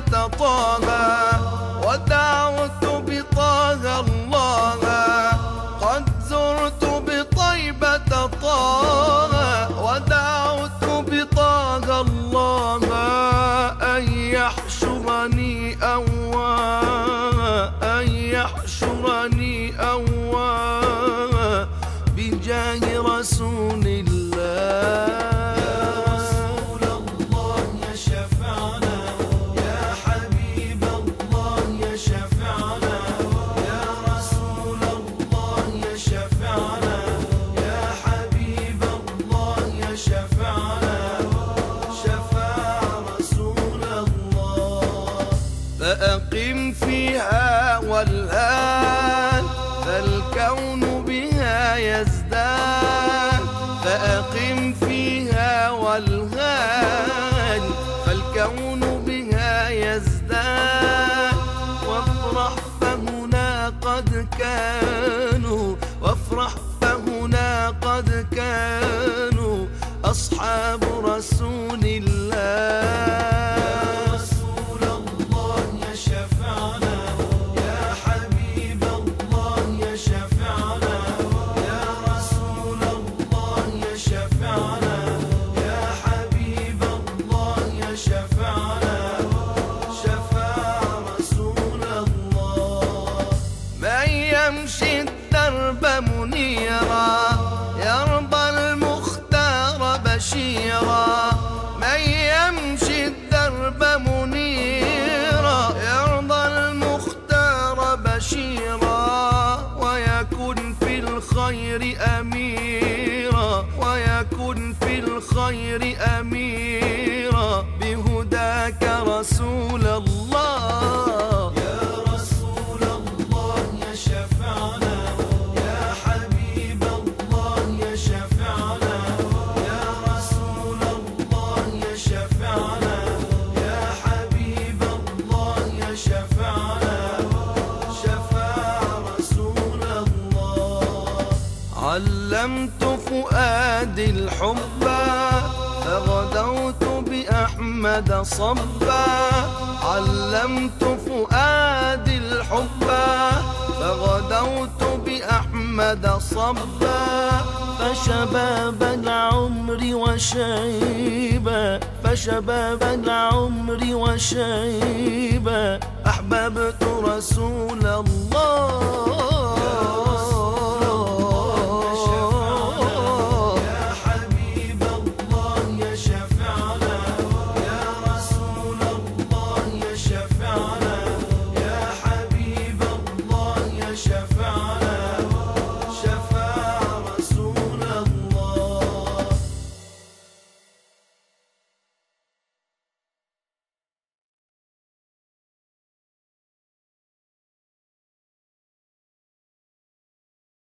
طه ودعوت بطه الله. قد زرت بطيبة طه ودعوت بطه الله أن يحشرني أواه أن يحشرني والآن فالكون بها يزداد فأقم فيها والغان فالكون بها يزداد وافرح فهنا قد كانوا وافرح فهنا قد كانوا. أصحاب رسول الله من يمشي الدرب منيرا. يرضى المختار بشيرا. من يمشي الدرب منيرا. يرضى المختار بشيرا. ويكن في الخير أميرا. ويكن في الخير أميرا علمت فؤادي الحب فغدوت بأحمد صبا. علمت فؤادي الحب فغدوت بأحمد صبا. فشباب العمر وشيبا فشباب العمر وشيبا. أحببت رسول